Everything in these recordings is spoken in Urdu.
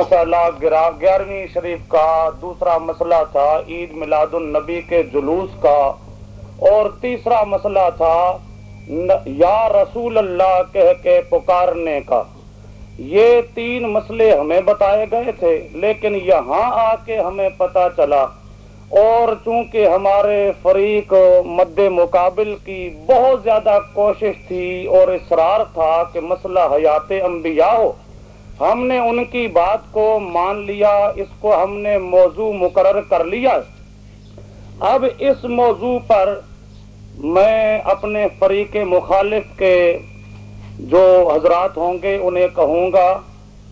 مسئلہ گیارہویں شریف کا دوسرا مسئلہ تھا عید میلاد النبی کے جلوس کا اور تیسرا مسئلہ تھا یا رسول اللہ کہہ کے پکارنے کا۔ یہ تین مسئلے ہمیں بتائے گئے تھے، لیکن یہاں آ کے ہمیں پتا چلا اور چونکہ ہمارے فریق مد مقابل کی بہت زیادہ کوشش تھی اور اصرار تھا کہ مسئلہ حیات انبیاء ہو ہم نے ان کی بات کو مان لیا، اس کو ہم نے موضوع مقرر کر لیا۔ اب اس موضوع پر میں اپنے فریق مخالف کے جو حضرات ہوں گے، انہیں کہوں گا،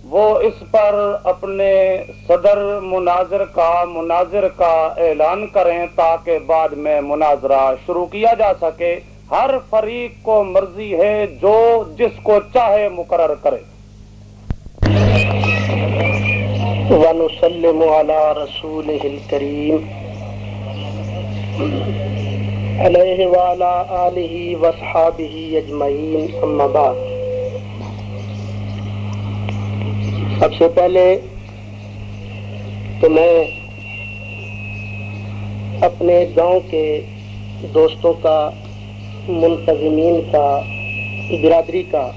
وہ اس پر اپنے صدر مناظر کا مناظر کا اعلان کریں تاکہ بعد میں مناظرہ شروع کیا جا سکے۔ ہر فریق کو مرضی ہے، جو جس کو چاہے مقرر کرے۔ ونسلم على رسوله الكريم. عليه وعلى آله واصحابه اجمعين اما بعد. سب سے پہلے تو میں اپنے گاؤں کے دوستوں کا، منتظمین کا، برادری کا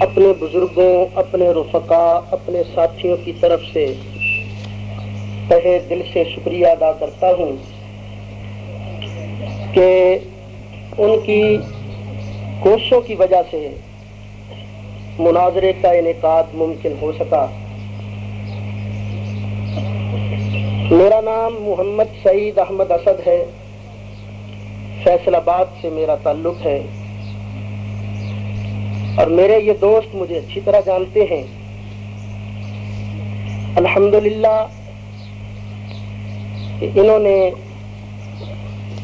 اپنے بزرگوں، اپنے رفقا اپنے ساتھیوں کی طرف سے تہے دل سے شکریہ ادا کرتا ہوں کہ ان کی کوششوں کی وجہ سے مناظرے کا انعقاد ممکن ہو سکا۔ میرا نام محمد سعید احمد اسد ہے۔ فیصل آباد سے میرا تعلق ہے۔ اور میرے یہ دوست مجھے اچھی طرح جانتے ہیں۔ الحمدللہ، انہوں نے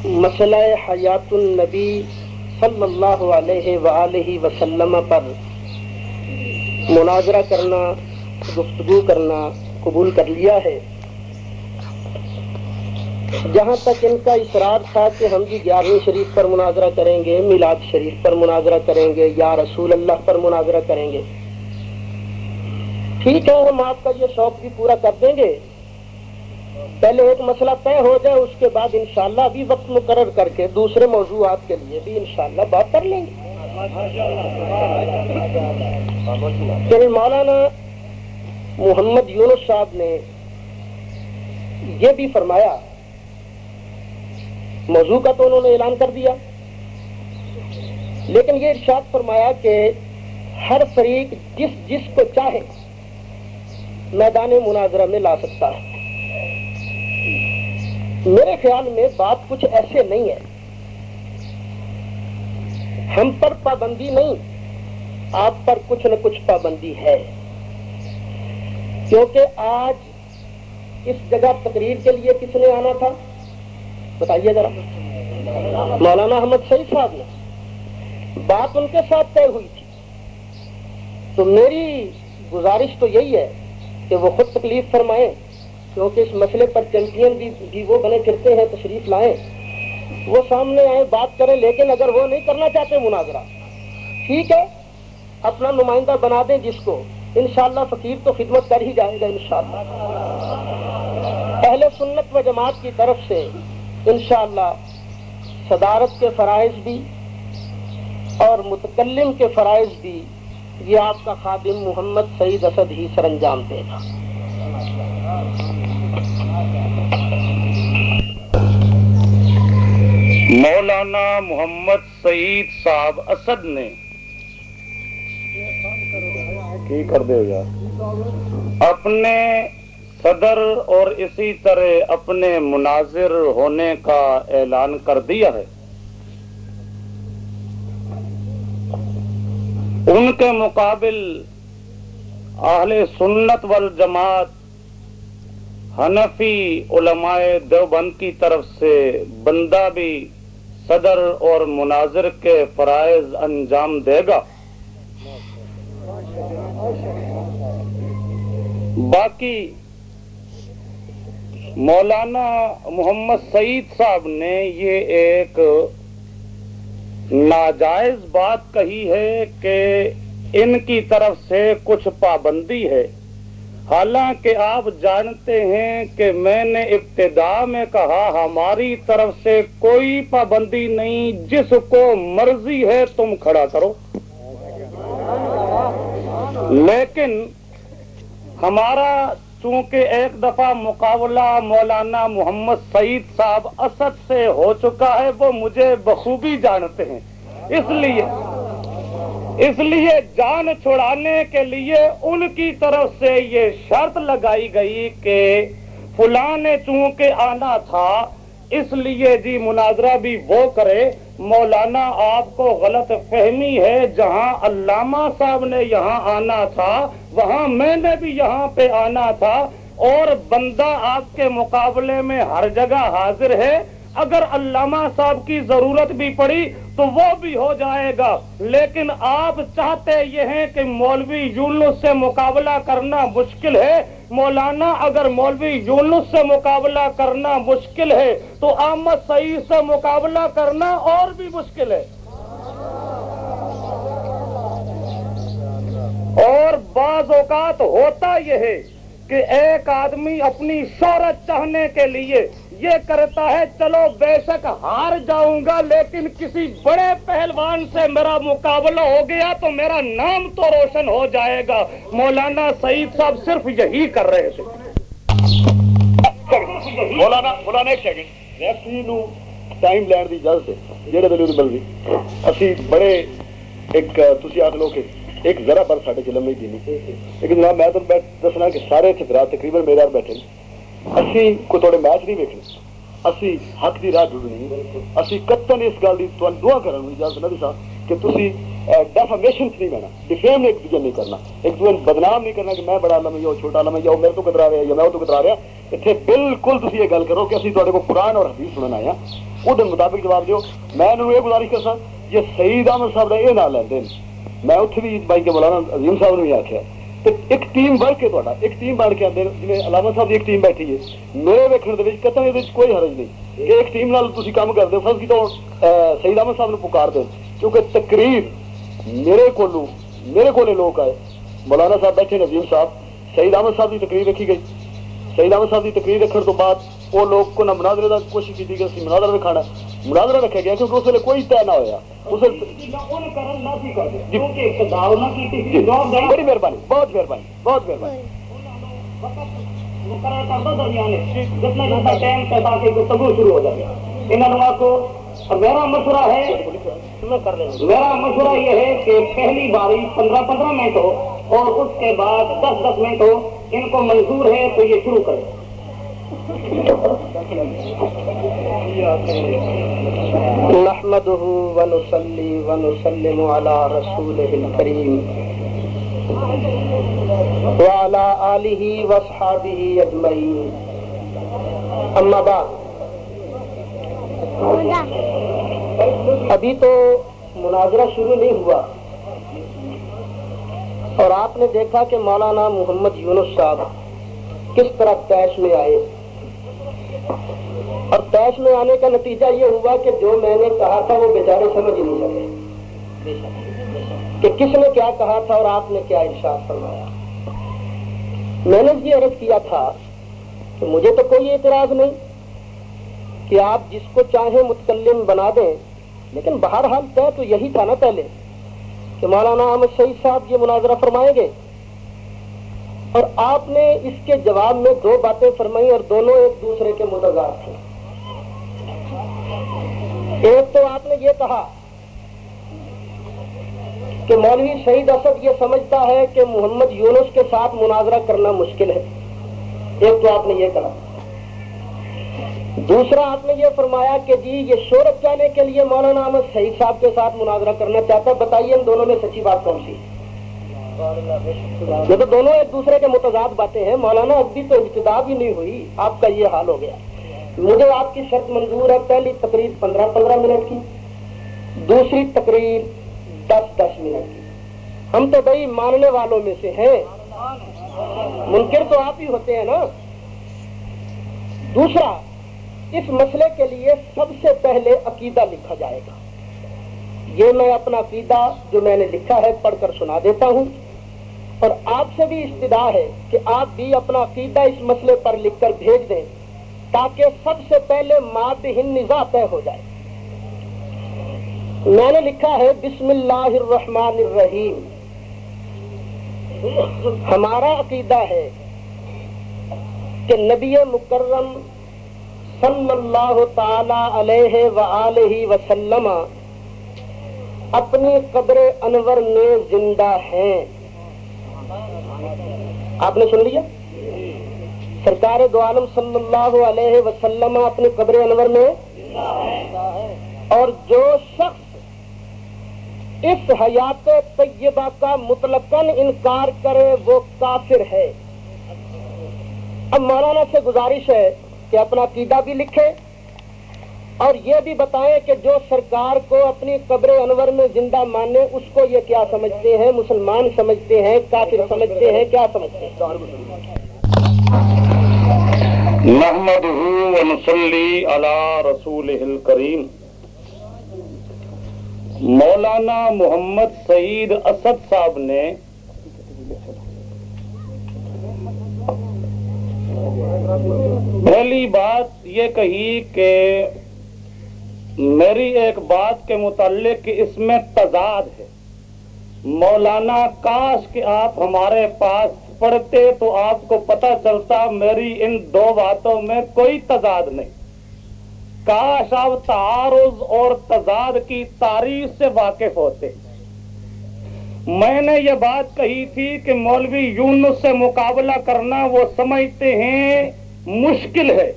مسئلہ حیات النبی صلی اللہ علیہ وآلہ وسلم پر مناظرہ کرنا، گفتگو کرنا قبول کر لیا ہے۔ جہاں تک ان کا اصرار تھا کہ ہم بھی گیارہویں شریف پر مناظرہ کریں گے، میلاد شریف پر مناظرہ کریں گے، یا رسول اللہ پر مناظرہ کریں گے۔ ٹھیک ہے ہم آپ کا یہ شوق بھی پورا کر دیں گے۔ پہلے ایک مسئلہ طے ہو جائے، اس کے بعد انشاءاللہ ابھی وقت مقرر کر کے دوسرے موضوعات کے لیے بھی انشاءاللہ بات کر لیں گے۔ مولانا محمد یونس صاحب نے یہ بھی فرمایا موضوع کا تو انہوں نے اعلان کر دیا۔ لیکن یہ ارشاد فرمایا کہ ہر فریق جس جس کو چاہے میدان مناظرہ میں لا سکتا ہے۔ میرے خیال میں بات کچھ ایسے نہیں ہے۔ ہم پر پابندی نہیں، آپ پر کچھ نہ کچھ پابندی ہے۔ کیونکہ آج اس جگہ تقریر کے لیے کس نے آنا تھا؟ بتائیے ذرا۔ مولانا احمد سعید صاحب نے بات ان کے ساتھ طے ہوئی تھی۔ تو میری گزارش تو یہی ہے کہ وہ خود تکلیف فرمائیں، کیونکہ اس مسئلے پر چیمپئن بھی وہ بنے پھرتے ہیں، تشریف لائیں۔ وہ سامنے آئے، بات کریں، لیکن اگر وہ نہیں کرنا چاہتے مناظرہ۔ ٹھیک ہے، اپنا نمائندہ بنا دیں جس کو۔ انشاءاللہ فقیر تو خدمت کر ہی جائے گا، انشاءاللہ۔ اہل سنت و جماعت کی طرف سے انشاءاللہ صدارت کے فرائض بھی اور متکلم کے فرائض بھی یہ آپ کا خادم محمد سعید اسد ہی سر انجام دے گا۔ مولانا محمد سعید صاحب اسد نے کی کر دے گا؟ اپنے صدر اور اسی طرح اپنے مناظر ہونے کا اعلان کر دیا ہے۔ ان کے مقابل اہل سنت والجماعت حنفی علماء دیوبند کی طرف سے بندہ بھی صدر اور مناظر کے فرائض انجام دے گا۔ باقی مولانا محمد سعید صاحب نے یہ ایک ناجائز بات کہی ہے کہ ان کی طرف سے کچھ پابندی ہے۔ حالانکہ آپ جانتے ہیں کہ میں نے ابتدا میں کہا ہماری طرف سے کوئی پابندی نہیں، جس کو مرضی ہے تم کھڑا کرو۔ لیکن ہمارا چونکہ ایک دفعہ مقابلہ مولانا محمد سعید صاحب اسد سے ہو چکا ہے، وہ مجھے بخوبی جانتے ہیں۔ اس لیے اس لیے جان چھڑانے کے لیے ان کی طرف سے یہ شرط لگائی گئی کہ فلاں نے چونکہ آنا تھا اس لیے جی مناظرہ بھی وہ کرے، مولانا آپ کو غلط فہمی ہے، جہاں علامہ صاحب نے یہاں آنا تھا، وہاں میں نے بھی یہاں پہ آنا تھا، اور بندہ آپ کے مقابلے میں ہر جگہ حاضر ہے۔ اگر علامہ صاحب کی ضرورت بھی پڑی تو وہ بھی ہو جائے گا۔ لیکن آپ چاہتے یہ ہیں کہ مولوی یونس سے مقابلہ کرنا مشکل ہے۔ مولانا، اگر مولوی یونس سے مقابلہ کرنا مشکل ہے تو احمد سعید سے مقابلہ کرنا اور بھی مشکل ہے۔ اور بعض اوقات ہوتا یہ ہے کہ ایک آدمی اپنی شہرت چاہنے کے لیے یہ کرتا ہے، چلو بے شک ہار جاؤں گا، لیکن کسی بڑے پہلوان سے میرا مقابلہ ہو گیا تو میرا نام تو روشن ہو جائے گا۔ مولانا سعید صاحب صرف یہی کر رہے تھے۔ مولانا مولانا ایک سیکنڈ ریفری نو ٹائم لین دی اجازت ہے جہے دل بل گئی اسی بڑے ایک، تسی آخ لو کہ ایک ذرا بر ساڈے چ لمبی دینی لیکن جناب میں تمہیں دسنا کہ سارے اتنے تقریباً میرے بیٹھے اسی کو تھوڑے میچ نہیں ویکنے اسی حق دی راہ ڈھونڈنی اسی کتن اس گل کی دعا کرنے اجازت نہ دیسا کہ تسی ڈیفامیشن نہیں لینا ڈیفیم ایک دوسرے نہیں کرنا۔ ایک دوسرے بدنام نہیں کرنا کہ میں بڑا لما یا چھوٹا لما یا میرے تو کترا رہا یا میں تو کترا رہا۔ اتنے بالکل تھی یہ گل کرو کہ اسی تے کو قرآن اور حدیث سننا آیا وہ مطابق جواب دیو۔ میں انہوں یہ گزارش کرسا یہ سعید احمد صاحب کا یہ نام لیندے میں اتنے بھی بھائی کے مولانا عظیم صاحب نے بھی آخیا ایک ٹیم ورک ہے تا ایک ٹیم بن کے آتے جی علامہ صاحب کی ایک ٹیم بیٹھی ہے۔ میرے ویکن کتنا یہ کوئی حرج نہیں کہ ایک ٹیم نال تھی کام کرتے فرض کی تو سعید احمد صاحب نے پکار دیں کیونکہ تقریر میرے کو میرے کو لوگ آئے۔ مولانا صاحب بیٹھے نظیم صاحب۔ سعید احمد صاحب کی تقریر رکھی گئی۔ سعید احمد صاحب کی تقریر رکھنے تو بعد وہ لوگ کو نہ مناظرے کا کوشش کی کہ مناظرہ رکھانا مناظرہ رکھا گیا کیونکہ اس ویلے کوئی طے نہ ہوا جی، بڑی مہربانی، بہت مہربانی بہت مہربانی۔ میرا مشورہ ہے میرا مشورہ یہ ہے کہ پہلی باری پندرہ پندرہ منٹ ہو اور اس کے بعد دس دس منٹ ہو، ان کو منظور ہے تو یہ شروع کرے نحمده ونصلي ونسلم على رسوله الكريم وعلى آله واصحابه اجمعين اما بعد. ابھی تو مناظرہ شروع نہیں ہوا اور آپ نے دیکھا کہ مولانا محمد یونس صاحب کس طرح پیش میں آئے اور پیش میں آنے کا نتیجہ یہ ہوا کہ جو میں نے کہا تھا وہ بیچارے سمجھ ہی نہیں سکے۔ کہ کس نے کیا کہا تھا اور آپ نے کیا ارشاد فرمایا۔ میں نے یہ عرض کیا تھا کہ مجھے تو کوئی اعتراض نہیں کہ آپ جس کو چاہیں متکلم بنا دیں، لیکن بہرحال طے تو یہی تھا نا پہلے کہ مولانا احمد شہید صاحب یہ مناظرہ فرمائیں گے۔ اور آپ نے اس کے جواب میں دو باتیں فرمائی اور دونوں ایک دوسرے کے متضاد تھے۔ ایک تو آپ نے یہ کہا کہ مولوی شہید اسد یہ سمجھتا ہے کہ محمد یونس کے ساتھ مناظرہ کرنا مشکل ہے۔ ایک تو آپ نے یہ کہا۔ دوسرا، آپ نے یہ فرمایا کہ جی یہ شہرت جانے کے لیے مولانا احمد شہید صاحب کے ساتھ مناظرہ کرنا چاہتا بتائیے ان دونوں میں سچی بات کون سی؟ یہ تو دونوں ایک دوسرے کے متضاد باتیں ہیں۔ مولانا ابھی تو ابتدا بھی نہیں ہوئی۔ آپ کا یہ حال ہو گیا۔ مجھے آپ کی شرط منظور ہے، پہلی تقریر پندرہ پندرہ منٹ کی، دوسری تقریر دس دس منٹ کی۔ ہم تو بھائی ماننے والوں میں سے ہیں۔ منکر تو آپ ہی ہوتے ہیں نا۔ دوسرا، اس مسئلے کے لیے سب سے پہلے عقیدہ لکھا جائے گا۔ یہ میں اپنا عقیدہ جو میں نے لکھا ہے، پڑھ کر سنا دیتا ہوں۔ اور آپ سے بھی استدا ہے کہ آپ بھی اپنا عقیدہ اس مسئلے پر لکھ کر بھیج دیں۔ تاکہ سب سے پہلے ماد ہند نظا طے ہو جائے۔ میں نے لکھا ہے، بسم اللہ الرحمن الرحیم۔ ہمارا عقیدہ ہے کہ نبی مکرم صلی اللہ تعالی علیہ و وسلم اپنی قبر انور میں زندہ ہیں۔ آپ نے سن لیا؟ سرکار دو عالم صلی اللہ علیہ وسلم اپنی قبر انور میں اور جو شخص اس حیات طیبہ کا مطلق انکار کرے وہ کافر ہے۔ اب مولانا سے گزارش ہے کہ اپنا عقیدہ بھی لکھے اور یہ بھی بتائیں کہ جو سرکار کو اپنی قبر انور میں زندہ مانے اس کو یہ کیا سمجھتے ہیں؟ مسلمان سمجھتے ہیں؟ کافر سمجھتے ہیں؟ کیا سمجھتے ہیں؟ محمد رسول کریم مولانا محمد سعید اسد صاحب نے پہلی بات یہ کہی کہ میری ایک بات کے متعلق اس میں تضاد ہے۔ مولانا کاش کہ آپ ہمارے پاس پڑھتے تو آپ کو پتہ چلتا میری ان دو باتوں میں کوئی تضاد نہیں۔ کاش آپ تعارض اور تضاد کی تاریخ سے واقف ہوتے۔ میں نے یہ بات کہی تھی کہ مولوی یونس سے مقابلہ کرنا وہ سمجھتے ہیں مشکل ہے۔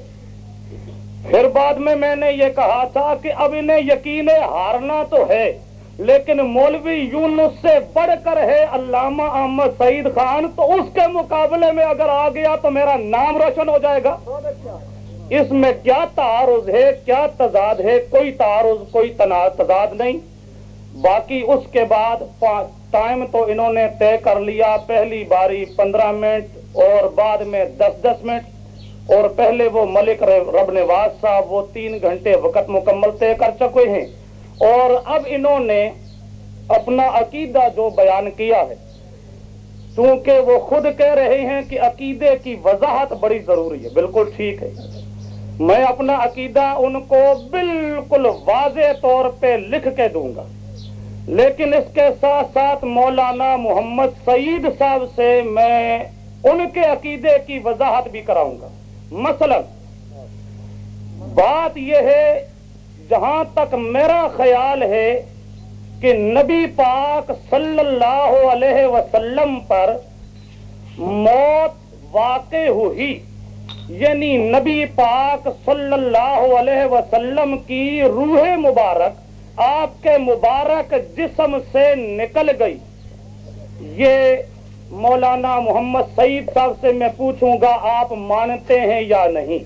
پھر بعد میں میں نے یہ کہا تھا کہ اب انہیں یقین ہارنا تو ہے۔ لیکن مولوی یونس سے بڑھ کر ہے علامہ احمد سعید خان، تو اس کے مقابلے میں اگر آ گیا تو میرا نام روشن ہو جائے گا۔ اس میں کیا تعارض ہے، کیا تضاد ہے؟ کوئی تعارض، کوئی تضاد نہیں۔ باقی اس کے بعد ٹائم تو انہوں نے طے کر لیا، پہلی باری پندرہ منٹ اور بعد میں دس دس منٹ۔ اور پہلے وہ ملک رب نواز صاحب وہ تین گھنٹے وقت مکمل طے کر چکے ہیں۔ اور اب انہوں نے اپنا عقیدہ جو بیان کیا ہے کیونکہ وہ خود کہہ رہے ہیں کہ عقیدے کی وضاحت بڑی ضروری ہے۔ بالکل ٹھیک ہے۔ میں اپنا عقیدہ ان کو بالکل واضح طور پہ لکھ کے دوں گا۔ لیکن اس کے ساتھ ساتھ مولانا محمد سعید صاحب سے میں ان کے عقیدے کی وضاحت بھی کراؤں گا۔ مثلا، بات یہ ہے جہاں تک میرا خیال ہے کہ نبی پاک صلی اللہ علیہ وسلم پر موت واقع ہوئی یعنی نبی پاک صلی اللہ علیہ وسلم کی روح مبارک، آپ کے مبارک جسم سے نکل گئی۔ یہ مولانا محمد سعید صاحب سے میں پوچھوں گا، آپ مانتے ہیں یا نہیں؟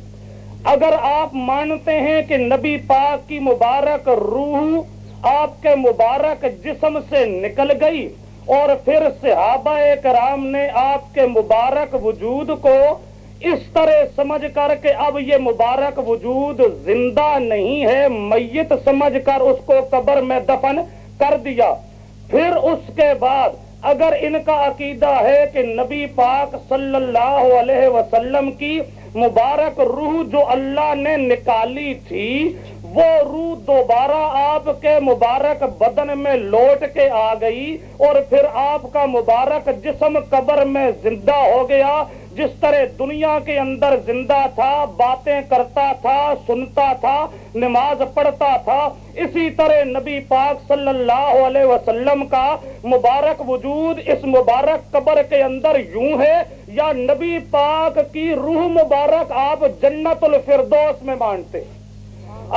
اگر آپ مانتے ہیں کہ نبی پاک کی مبارک روح آپ کے مبارک جسم سے نکل گئی اور پھر صحابہ کرام نے آپ کے مبارک وجود کو اس طرح سمجھ کر کہ اب یہ مبارک وجود زندہ نہیں ہے، میت سمجھ کر اس کو قبر میں دفن کر دیا۔ پھر اس کے بعد اگر ان کا عقیدہ ہے کہ نبی پاک صلی اللہ علیہ وسلم کی مبارک روح جو اللہ نے نکالی تھی، وہ روح دوبارہ آپ کے مبارک بدن میں لوٹ کے آ گئی اور پھر آپ کا مبارک جسم قبر میں زندہ ہو گیا۔ جس طرح دنیا کے اندر زندہ تھا، باتیں کرتا تھا، سنتا تھا، نماز پڑھتا تھا، اسی طرح نبی پاک صلی اللہ علیہ وسلم کا مبارک وجود اس مبارک قبر کے اندر یوں ہے، یا نبی پاک کی روح مبارک آپ جنت الفردوس میں مانتے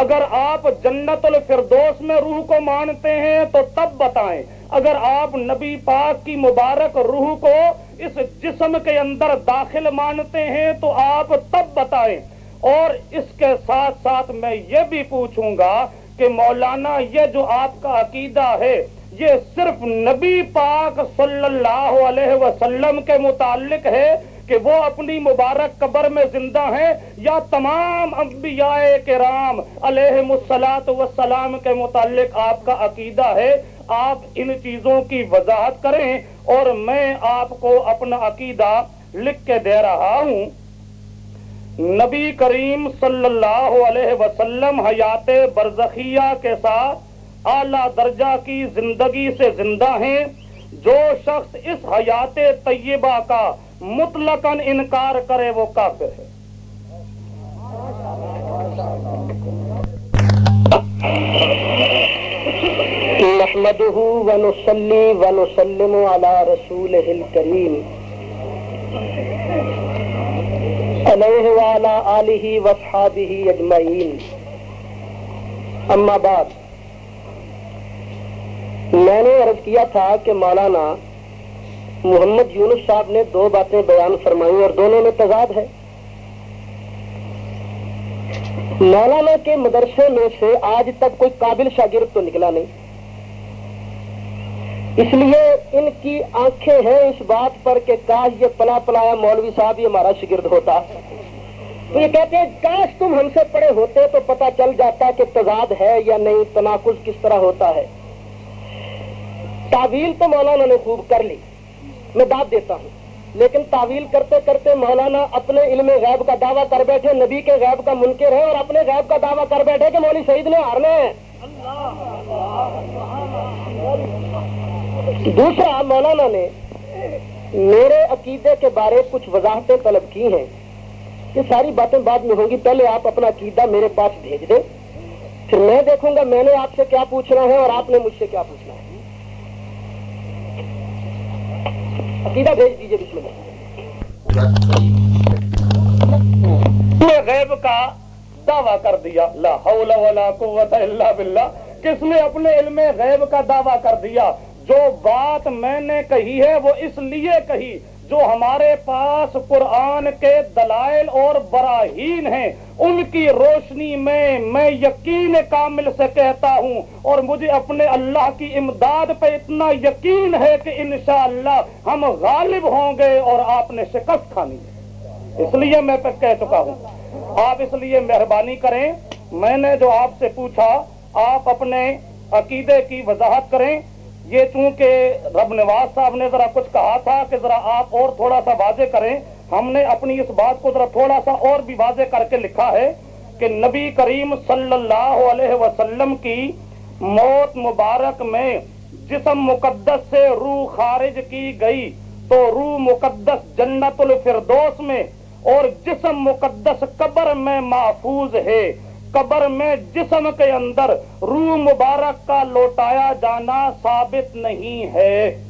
اگر آپ جنت الفردوس میں روح کو مانتے ہیں تو تب بتائیں، اگر آپ نبی پاک کی مبارک روح کو اس جسم کے اندر داخل مانتے ہیں تو آپ تب بتائیں۔ اور اس کے ساتھ ساتھ میں یہ بھی پوچھوں گا کہ مولانا، یہ جو آپ کا عقیدہ ہے، یہ صرف نبی پاک صلی اللہ علیہ وسلم کے متعلق ہے کہ وہ اپنی مبارک قبر میں زندہ ہیں یا تمام انبیاء کرام علیہ السلاط وسلام کے متعلق آپ کا عقیدہ ہے؟ آپ ان چیزوں کی وضاحت کریں اور میں آپ کو اپنا عقیدہ لکھ کے دے رہا ہوں۔ نبی کریم صلی اللہ علیہ وسلم حیات برزخیہ کے ساتھ اعلی درجہ کی زندگی سے زندہ ہیں۔ جو شخص اس حیات طیبہ کا مطلق انکار کرے وہ کافر ہے۔ نحمده ونصلي ونسلم على رسوله الكريم. عليه وعلى آله واصحابه اجمعين اما بعد، میں نے عرض کیا تھا کہ مولانا محمد یونس صاحب نے دو باتیں بیان فرمائی اور دونوں میں تضاد ہے۔ مولانا کے مدرسے میں سے آج تک کوئی قابل شاگرد تو نکلا نہیں۔ اس لیے ان کی آنکھیں ہیں اس بات پر کہ کاش یہ پلا پلایا مولوی صاحب یہ ہمارا شگرد ہوتا۔ تو یہ کہتے ہیں، کاش تم ہم سے پڑے ہوتے تو پتا چل جاتا کہ تضاد ہے یا نہیں، تناقض کس طرح ہوتا ہے۔ تعویل تو مولانا نے خوب کر لی۔ میں بات دیتا ہوں۔ لیکن تعویل کرتے کرتے مولانا اپنے علم غیب کا دعویٰ کر بیٹھے، نبی کے غیب کا منکر ہے اور اپنے غیب کا دعویٰ کر بیٹھے کہ مولوی شہید نے ہارنے ہیں دوسرا، مولانا نے میرے عقیدے کے بارے کچھ وضاحتیں طلب کی ہیں یہ ساری باتیں بعد میں ہوں گی۔ پہلے آپ اپنا عقیدہ میرے پاس بھیج دیں۔ پھر میں دیکھوں گا میں نے آپ سے کیا پوچھنا ہے اور آپ نے مجھ سے کیا پوچھنا ہے۔ عقیدہ بھیج دیجیے بسم میں غیب کا دعویٰ کر دیا۔ لا حول ولا قوت الا باللہ۔ کس نے اپنے علم غیب کا دعویٰ کر دیا؟ جو بات میں نے کہی ہے وہ اس لیے کہی جو ہمارے پاس قرآن کے دلائل اور براہین ہیں، ان کی روشنی میں میں یقین کامل سے کہتا ہوں اور مجھے اپنے اللہ کی امداد پہ اتنا یقین ہے کہ انشاءاللہ ہم غالب ہوں گے اور آپ نے شکست کھانی ہے۔ اس لیے میں کہہ چکا ہوں۔ آپ اس لیے مہربانی کریں، میں نے جو آپ سے پوچھا، آپ اپنے عقیدے کی وضاحت کریں۔ یہ چونکہ رب نواز صاحب نے ذرا کچھ کہا تھا کہ ذرا آپ اور تھوڑا سا واضح کریں، ہم نے اپنی اس بات کو ذرا تھوڑا سا اور بھی واضح کر کے لکھا ہے کہ نبی کریم صلی اللہ علیہ وسلم کی موت مبارک میں جسم مقدس سے روح خارج کی گئی تو روح مقدس جنت الفردوس میں اور جسم مقدس قبر میں محفوظ ہے۔ قبر میں جسم کے اندر روح مبارک کا لوٹایا جانا ثابت نہیں ہے۔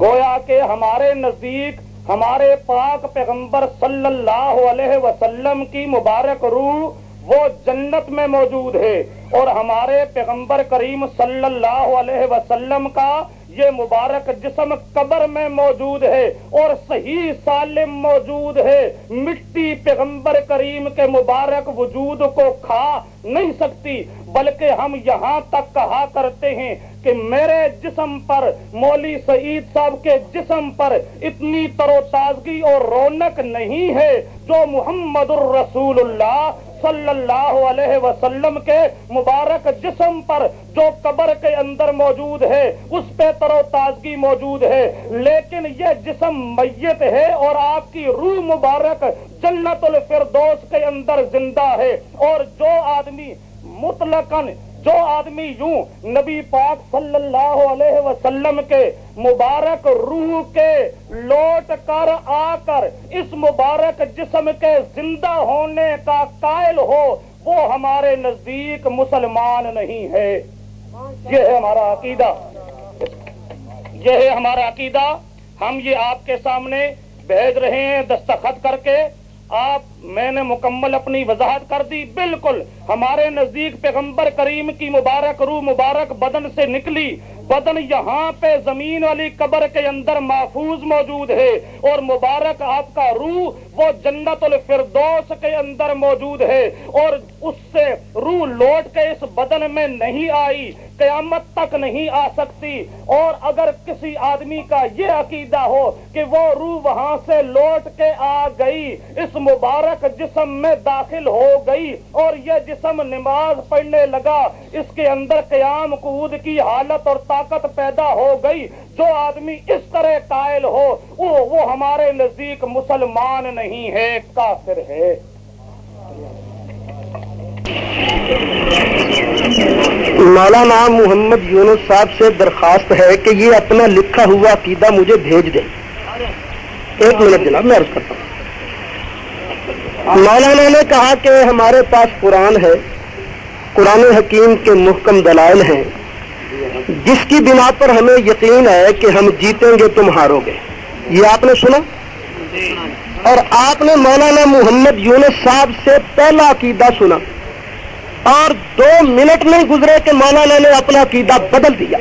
گویا کہ ہمارے نزدیک ہمارے پاک پیغمبر صلی اللہ علیہ وسلم کی مبارک روح وہ جنت میں موجود ہے۔ اور ہمارے پیغمبر کریم صلی اللہ علیہ وسلم کا یہ مبارک جسم قبر میں موجود ہے اور صحیح سالم موجود ہے۔ مٹی پیغمبر کریم کے مبارک وجود کو کھا نہیں سکتی، بلکہ ہم یہاں تک کہا کرتے ہیں کہ میرے جسم پر مولی سعید صاحب کے جسم پر اتنی تر و تازگی اور رونق نہیں ہے جو محمد الرسول اللہ صلی اللہ علیہ وسلم کے مبارک جسم پر جو قبر کے اندر موجود ہے، اس پہ تر و تازگی موجود ہے۔ لیکن یہ جسم میت ہے اور آپ کی روح مبارک جنت الفردوس کے اندر زندہ ہے۔ اور جو آدمی مطلقاً جو آدمی یوں نبی پاک صلی اللہ علیہ وسلم کے مبارک روح کے لوٹ کر آ کر اس مبارک جسم کے زندہ ہونے کا قائل ہو، وہ ہمارے نزدیک مسلمان نہیں ہے۔ یہ ہے ہمارا عقیدہ۔ یہ ہے ہمارا عقیدہ۔ ہم یہ آپ کے سامنے بھیج رہے ہیں دستخط کر کے۔ آپ میں نے مکمل اپنی وضاحت کر دی، بالکل۔ ہمارے نزدیک پیغمبر کریم کی مبارک روح مبارک بدن سے نکلی۔ بدن یہاں پہ زمین والی قبر کے اندر محفوظ موجود ہے اور مبارک آپ کا روح وہ جنت الفردوس کے اندر موجود ہے اور اس سے روح لوٹ کے اس بدن میں نہیں آئی، قیامت تک نہیں آ سکتی۔ اور اگر کسی آدمی کا یہ عقیدہ ہو کہ وہ روح وہاں سے لوٹ کے آ گئی، اس مبارک جسم میں داخل ہو گئی اور یہ جسم نماز پڑھنے لگا، اس کے اندر قیام کود کی حالت اور طاقت پیدا ہو گئی، جو آدمی اس طرح قائل ہو، وہ وہ ہمارے نزدیک مسلمان نہیں ہے، کافر ہے۔ مولانا محمد یونس صاحب سے درخواست ہے کہ یہ اپنا لکھا ہوا عقیدہ مجھے بھیج دیں۔ ایک منٹ جناب، میں عرض کرتا ہوں۔ مولانا نے کہا کہ ہمارے پاس قرآن ہے، قرآن حکیم کے محکم دلائل ہیں۔ جس کی بنا پر ہمیں یقین ہے کہ ہم جیتیں گے تم ہارو گے۔ یہ آپ نے سنا؟ اور آپ نے مولانا محمد یونس صاحب سے پہلا عقیدہ سنا۔ اور دو منٹ نہیں گزرے کہ مولانا نے اپنا عقیدہ بدل دیا۔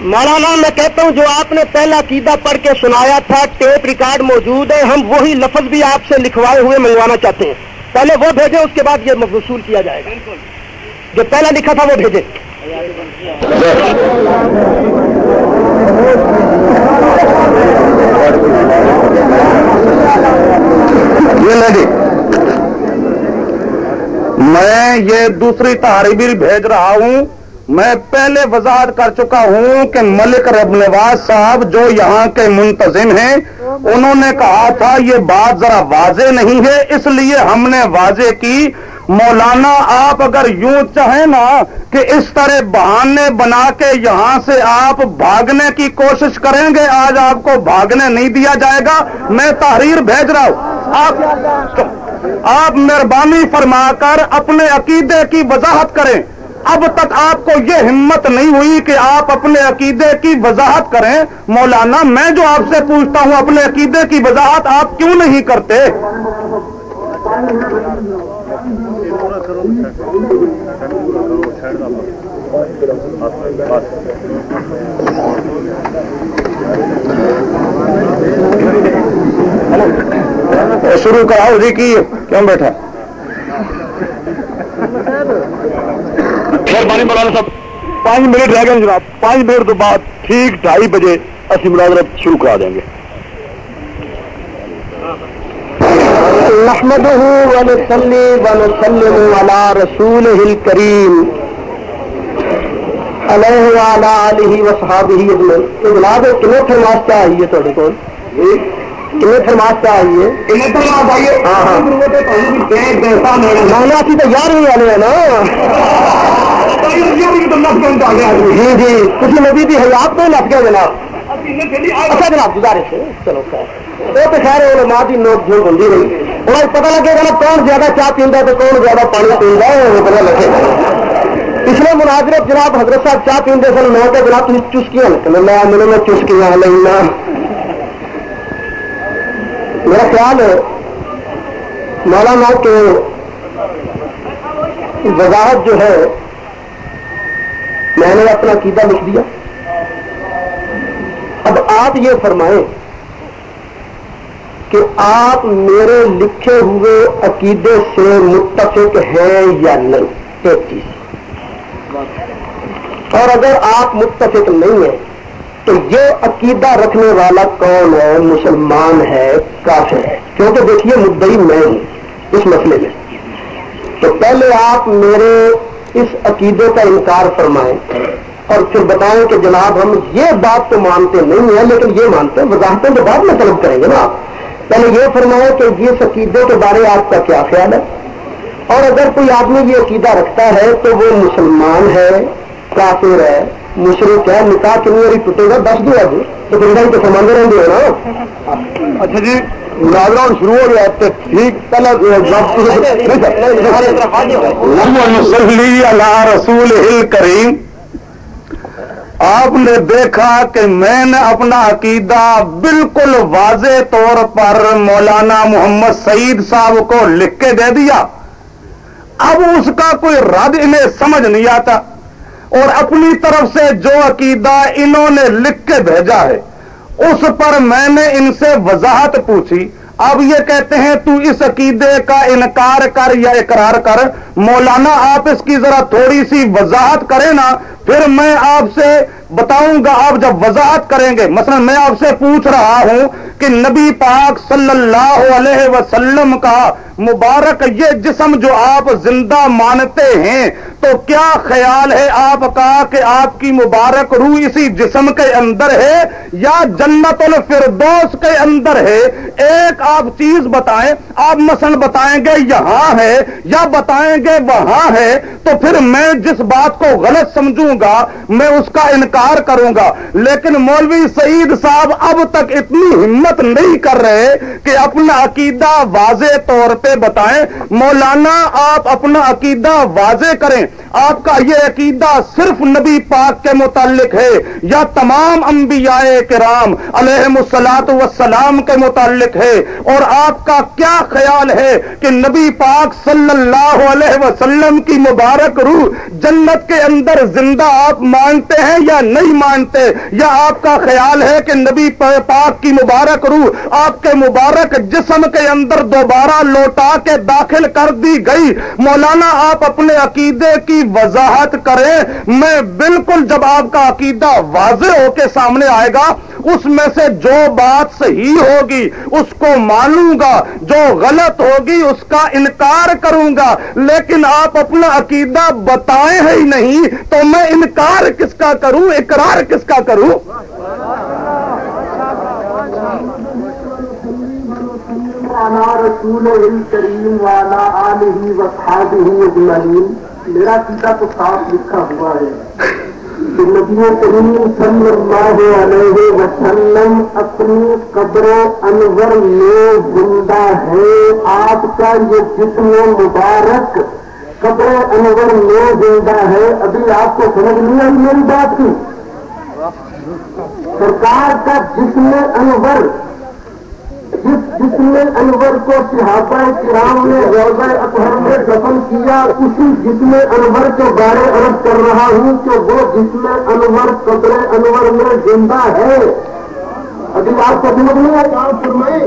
مولانا، میں کہتا ہوں جو آپ نے پہلا عقیدہ پڑھ کے سنایا تھا، ٹیپ ریکارڈ موجود ہے۔ ہم وہی لفظ بھی آپ سے لکھوائے ہوئے منگوانا چاہتے ہیں۔ پہلے وہ بھیجیں، اس کے بعد یہ وصول کیا جائے گا۔ جو پہلا لکھا تھا وہ بھیجیں یہ میں یہ دوسری تحریبی بھیج رہا ہوں۔ میں پہلے وضاحت کر چکا ہوں کہ ملک رب نواز صاحب جو یہاں کے منتظم ہیں، انہوں نے کہا تھا یہ بات ذرا واضح نہیں ہے، اس لیے ہم نے واضح کی مولانا آپ اگر یوں چاہیں نا کہ اس طرح بہانے بنا کے یہاں سے آپ بھاگنے کی کوشش کریں گے، آج آپ کو بھاگنے نہیں دیا جائے گا، میں تحریر بھیج رہا ہوں۔ آپ آپ مہربانی فرما کر اپنے عقیدے کی وضاحت کریں۔ اب تک آپ کو یہ ہمت نہیں ہوئی کہ آپ اپنے عقیدے کی وضاحت کریں۔ مولانا، میں جو آپ سے پوچھتا ہوں، اپنے عقیدے کی وضاحت آپ کیوں نہیں کرتے؟ شروع کراؤ جی کی کیوں بیٹھا؟ مہربانی مولانا صاحب۔ پانچ منٹ رہ گئے جناب۔ پانچ منٹ تو بعد ٹھیک ڈھائی بجے اسی ملازمت شروع کرا دیں گے۔ نحمده ونصلي ونسلم على رسوله الكريم۔ جناب فرماس آئی ہے کو فرماس کیا آئی ہے؟ ہاں ہاں۔ مولا سی تو یار والے ہیں نا۔ جی جی۔ کسی نبی کی حیات تو نس گیا جناب؟ اچھا جناب گزارش ہے۔ چلو وہ تو خیر علماء کی نوک جھوک ہوں رہی۔ ہوں پتا لگے گا کون زیادہ چاہ پیندا تو کون زیادہ پانی پیندا ہے وہ پتا لگے گا۔ پچھلے مناظرت جناب حضرت صاحب چاہ پیندے سن، میں جناب تھی چسکیاں نکل میں میرے میں چسکیاں لینا میرا خیال ہے، مولانا کے وضاحت جو ہے، میں نے اپنا عقیدہ لکھ دیا۔ اب آپ یہ فرمائیں کہ آپ میرے لکھے ہوئے عقیدے سے متفق ہیں یا نہیں؟ ایک چیز۔ اور اگر آپ متفق نہیں ہیں، تو یہ عقیدہ رکھنے والا کون ہے؟ مسلمان ہے، کافر ہے۔ کیونکہ دیکھیے، مدعی میں ہوں اس مسئلے میں۔ تو پہلے آپ میرے اس عقیدے کا انکار فرمائیں اور پھر بتائیں کہ جناب، ہم یہ بات تو مانتے نہیں ہیں، لیکن یہ مانتے ہیں وضاحتیں تو بعد میں طلب کریں گے نا آپ۔ پہلے یہ فرمائیں کہ یہ عقیدے کے بارے آپ کا کیا خیال ہے؟ اور اگر کوئی آدمی یہ عقیدہ رکھتا ہے تو وہ مسلمان ہے کافر ہے مشرق ہے نکاح کنی باری ٹوٹے گا دس دو ابھی تو پھر تو سمجھ رہے ہو نا۔ اچھا جی راؤنڈ شروع ہو گیا ٹھیک پہلے رسول کریم۔ آپ نے دیکھا کہ میں نے اپنا عقیدہ بالکل واضح طور پر مولانا محمد سعید صاحب کو لکھ کے دے دیا۔ اب اس کا کوئی رد انہیں سمجھ نہیں آتا اور اپنی طرف سے جو عقیدہ انہوں نے لکھ کے بھیجا ہے، اس پر میں نے ان سے وضاحت پوچھی۔ اب یہ کہتے ہیں تو اس عقیدے کا انکار کر یا اقرار کر مولانا آپ اس کی ذرا تھوڑی سی وضاحت کریں نا، پھر میں آپ سے بتاؤں گا آپ جب وضاحت کریں گے۔ مثلا میں آپ سے پوچھ رہا ہوں کہ نبی پاک صلی اللہ علیہ وسلم کا مبارک یہ جسم جو آپ زندہ مانتے ہیں، تو کیا خیال ہے آپ کا کہ آپ کی مبارک روح اسی جسم کے اندر ہے یا جنت الفردوس کے اندر ہے؟ ایک آپ چیز بتائیں۔ آپ مثلا بتائیں گے یہاں ہے یا بتائیں گے وہاں ہے تو پھر میں جس بات کو غلط سمجھوں گا، میں اس کا انکار کروں گا۔ لیکن مولوی سعید صاحب اب تک اتنی ہمت نہیں کر رہے کہ اپنا عقیدہ واضح طور پہ بتائیں۔ مولانا، آپ اپنا عقیدہ واضح کریں۔ آپ کا یہ عقیدہ صرف نبی پاک کے متعلق ہے یا تمام انبیاء کرام علیہ السلاط وسلام کے متعلق ہے؟ اور آپ کا کیا خیال ہے کہ نبی پاک صلی اللہ علیہ وسلم کی مبارک روح جنت کے اندر زندہ آپ مانتے ہیں یا نہیں مانتے؟ یا آپ کا خیال ہے کہ نبی پاک کی مبارک روح آپ کے مبارک جسم کے اندر دوبارہ لوٹا کے داخل کر دی گئی؟ مولانا، آپ اپنے عقیدے کی وضاحت کریں۔ میں بالکل جب آپ کا عقیدہ واضح ہو کے سامنے آئے گا اس میں سے جو بات صحیح ہوگی، اس کو مانوں گا۔ جو غلط ہوگی، اس کا انکار کروں گا۔ لیکن آپ اپنا عقیدہ بتائیں ہی نہیں، تو میں انکار کس کا کروں؟ اقرار کس کا کروں؟ رسول کریم والا علیہ وسادی میرا سیدھا تو صاف لکھا ہوا ہے۔ نبی کریم صلی اللہ علیہ وسلم اپنی قبر انور میں زندہ ہے۔ آپ کا یہ جسم مبارک قبر انور میں زندہ ہے۔ ابھی آپ کو سمجھ نہیں آئی میری بات کی۔ سرکار کا جسم انور جس جس نے انور کو صحابہ کرام نے روزہ اطہر میں دفن کیا، اسی جسم انور کے بارے عرض کر رہا ہوں کہ وہ جسم انور، قبر انور میں زندہ ہے ابھی آپ کو سمجھ نہیں آئے آپ فرمائے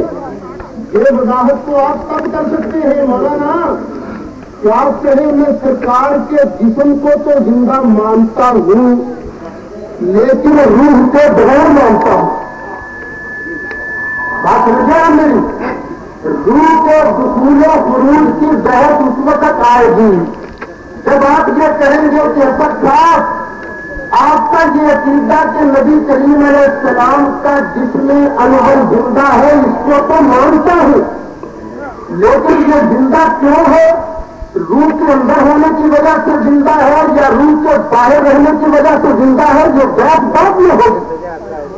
یہ وضاحت کو آپ کب کر سکتے ہیں، مولانا، کہ آپ کہیں میں سرکار کے جسم کو تو زندہ مانتا ہوں، لیکن روح کے بغیر مانتا ہوں۔ بات سمجھا نہیں روح کے دسول و کی بہت اس وقت آئے گی جب آپ یہ کہیں گے کہ سب آپ کا یہ عقیدہ کہ نبی کریم علیہ السلام کا جس میں انوبل زندہ ہے اس کو تو مانتا ہوں لیکن یہ زندہ کیوں ہے روح کے اندر ہونے کی وجہ سے زندہ ہے یا روح کے باہر رہنے کی وجہ سے زندہ ہے یہ بات بات میں ہوگی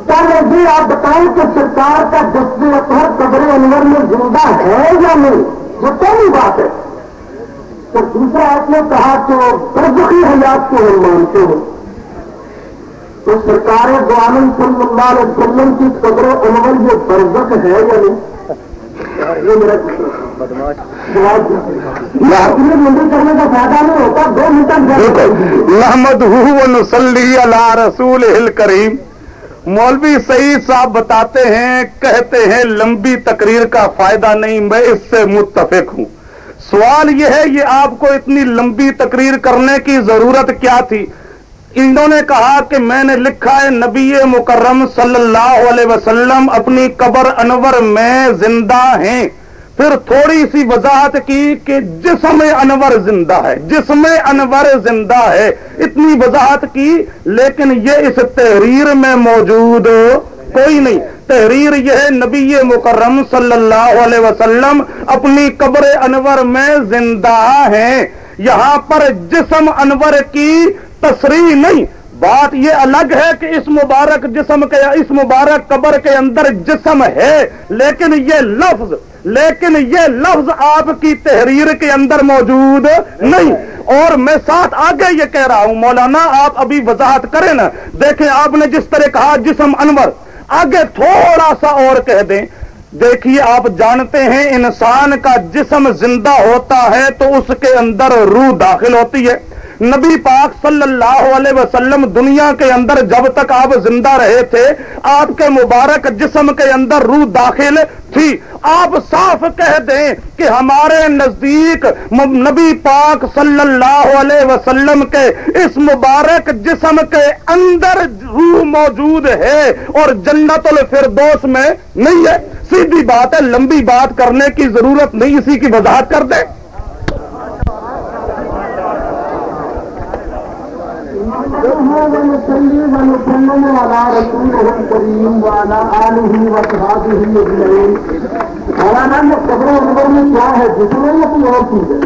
پہلے یہ آپ بتائیں کہ سرکار کا دستے اپہر قبر انور میں زندہ ہے یا نہیں؟ یہ پہلی بات ہے۔ تو دوسرا آپ نے کہا کہ برزخی حیات کو ہم مانتے ہیں۔ تو سرکار دعالم صلی اللہ علیہ وسلم کی قبر انور یہ برزخ ہے یا نہیں؟ یہ میرا منڈی کرنے کا فائدہ نہیں ہوتا، دو منٹ محمد نسلی اللہ رسول کریم۔ مولوی سعید صاحب بتاتے ہیں، کہتے ہیں لمبی تقریر کا فائدہ نہیں، میں اس سے متفق ہوں۔ سوال یہ ہے، یہ آپ کو اتنی لمبی تقریر کرنے کی ضرورت کیا تھی؟ انہوں نے کہا کہ میں نے لکھا ہے، نبی مکرم صلی اللہ علیہ وسلم اپنی قبر انور میں زندہ ہیں۔ پھر تھوڑی سی وضاحت کی کہ جسم انور زندہ ہے، جسم انور زندہ ہے۔ اتنی وضاحت کی، لیکن یہ اس تحریر میں موجود کوئی نہیں۔ تحریر یہ ہے، نبی مکرم صلی اللہ علیہ وسلم اپنی قبر انور میں زندہ ہیں۔ یہاں پر جسم انور کی تصریح نہیں بات یہ الگ ہے کہ اس مبارک جسم کے اس مبارک قبر کے اندر جسم ہے، لیکن یہ لفظ، لیکن یہ لفظ آپ کی تحریر کے اندر موجود نہیں۔ اور میں ساتھ آگے یہ کہہ رہا ہوں، مولانا آپ ابھی وضاحت کریں نا۔ دیکھیں، آپ نے جس طرح کہا جسم انور، آگے تھوڑا سا اور کہہ دیں۔ دیکھیے، آپ جانتے ہیں انسان کا جسم زندہ ہوتا ہے تو اس کے اندر روح داخل ہوتی ہے۔ نبی پاک صلی اللہ علیہ وسلم دنیا کے اندر جب تک آپ زندہ رہے تھے، آپ کے مبارک جسم کے اندر روح داخل تھی۔ آپ صاف کہہ دیں کہ ہمارے نزدیک نبی پاک صلی اللہ علیہ وسلم کے اس مبارک جسم کے اندر روح موجود ہے اور جنت الفردوس میں نہیں ہے۔ سیدھی بات ہے، لمبی بات کرنے کی ضرورت نہیں، اسی کی وضاحت کر دیں۔ مولانا میں قبر نمبر میں کیا ہے جتنے میں کوئی اور چیز ہے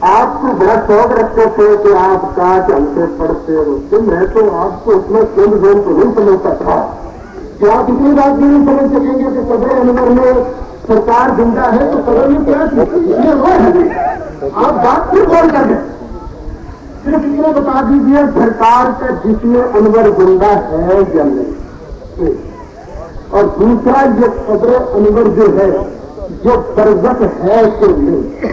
آپ کو بڑا شوق رکھتے تھے کہ آپ کا چلتے پڑھتے رہتے میں تو آپ کو اتنا کم زون تو نہیں سمجھتا تھا کہ آپ اتنی بات بھی نہیں سمجھ سکیں گے کہ قبر نمبر میں سرکار زندہ ہے تو قبر میں کیا آپ بات کیوں بول کر دیں صرف یہ بتا دیجیے سرکار کا جس میں انور زندہ ہے یا نہیں۔ اور دوسرا، یہ قدر انور جو ہے، جو برزت ہے تو نہیں۔